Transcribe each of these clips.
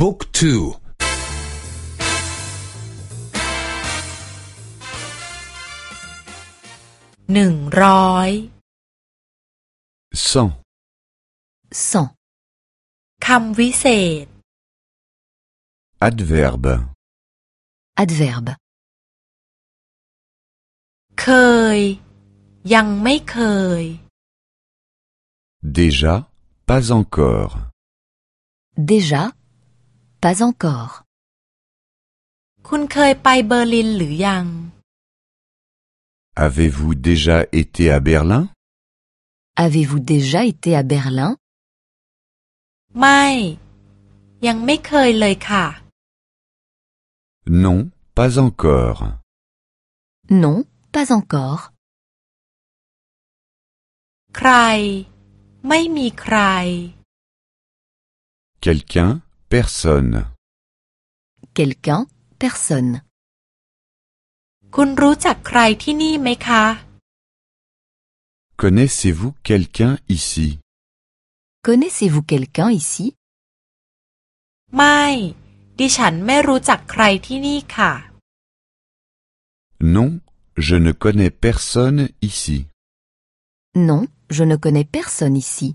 บุ๊กทูหนึ่งร้อยสองสองคำวิเศษ adverbe adverbe เคย ยังไม่เคย déjà pas encore déjà pas encore คุณเคยไปเบอร์ลินหรือยัง avez-vous déjà été à Berlin avez-vous déjà été à Berlin ไม่ ยังไม่เคยเลยค่ะ non pas encore non pas encore ใคร ไม่มีใคร quelqu'un personne quelqu'un personne คุณรู้จักใครที่นี่ไหมคะ connaissez-vous quelqu'un ici connaissez-vous quelqu'un ici ไม่ ดิฉันไม่รู้จักใครที่นี่ค่ะ non je ne connais personne ici non je ne connais personne ici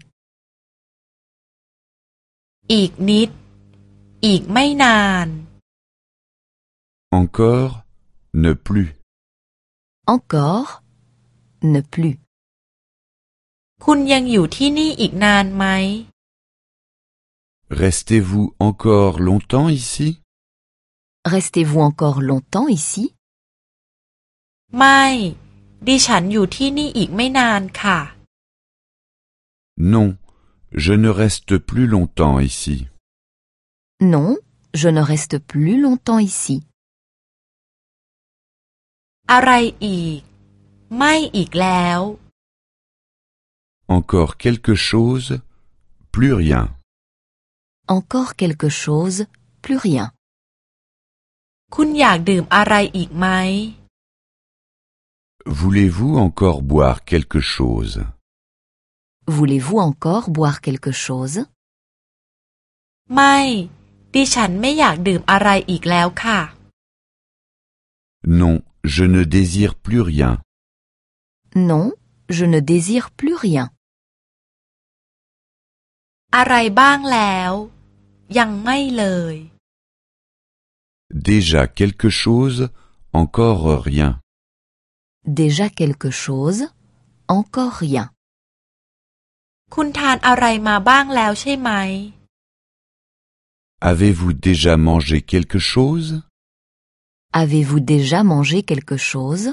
อีกนิด อีกไม่นาน encore ne plus encore ne plus คุณยังอยู่ที่นี่อีกนานไหม restez-vous encore longtemps ici restez-vous encore longtemps ici ไม่ ดิฉันอยู่ที่นี่อีกไม่นานค่ะ non je ne reste plus longtemps ici non je ne reste plus longtemps ici อะไรอีก ไม่อีกแล้ว encore quelque chose plus rien encore quelque chose plus rien คุณอยากดื่มอะไรอีกไหม voulez-vous encore boire quelque chose voulez-vous encore boire quelque chose ไม่ ดิฉันไม่อยากดื่มอะไรอีกแล้วค่ะ non je ne désire plus rien non je ne désire plus rien อะไรบ้างแล้ว ยังไม่เลย déjà quelque chose encore rien déjà quelque chose encore rien คุณทานอะไรมาบ้างแล้วใช่ไหม avez-vous déjà mangé quelque chose avez-vous déjà mangé quelque chose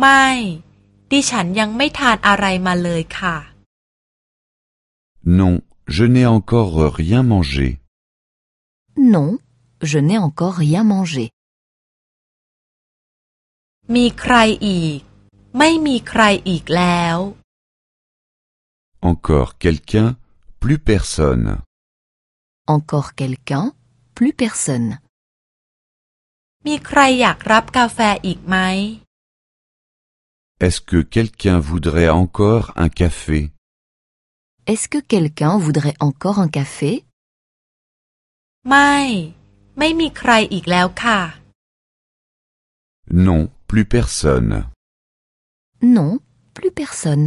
ไม่ ดิฉันยังไม่ทานอะไรมาเลยค่ะ non je n'ai encore rien mangé non je n'ai encore rien mangé มีใครอีก ไม่มีใครอีกแล้ว encore quelqu'un plus personne encore quelqu'un plus personne มีใครอยากรับกาแฟอีกไหม est-ce que quelqu'un voudrait encore un café est-ce que quelqu'un voudrait encore un café ไม่ ไม่มีใครอีกแล้วค่ะ non plus personne non plus personne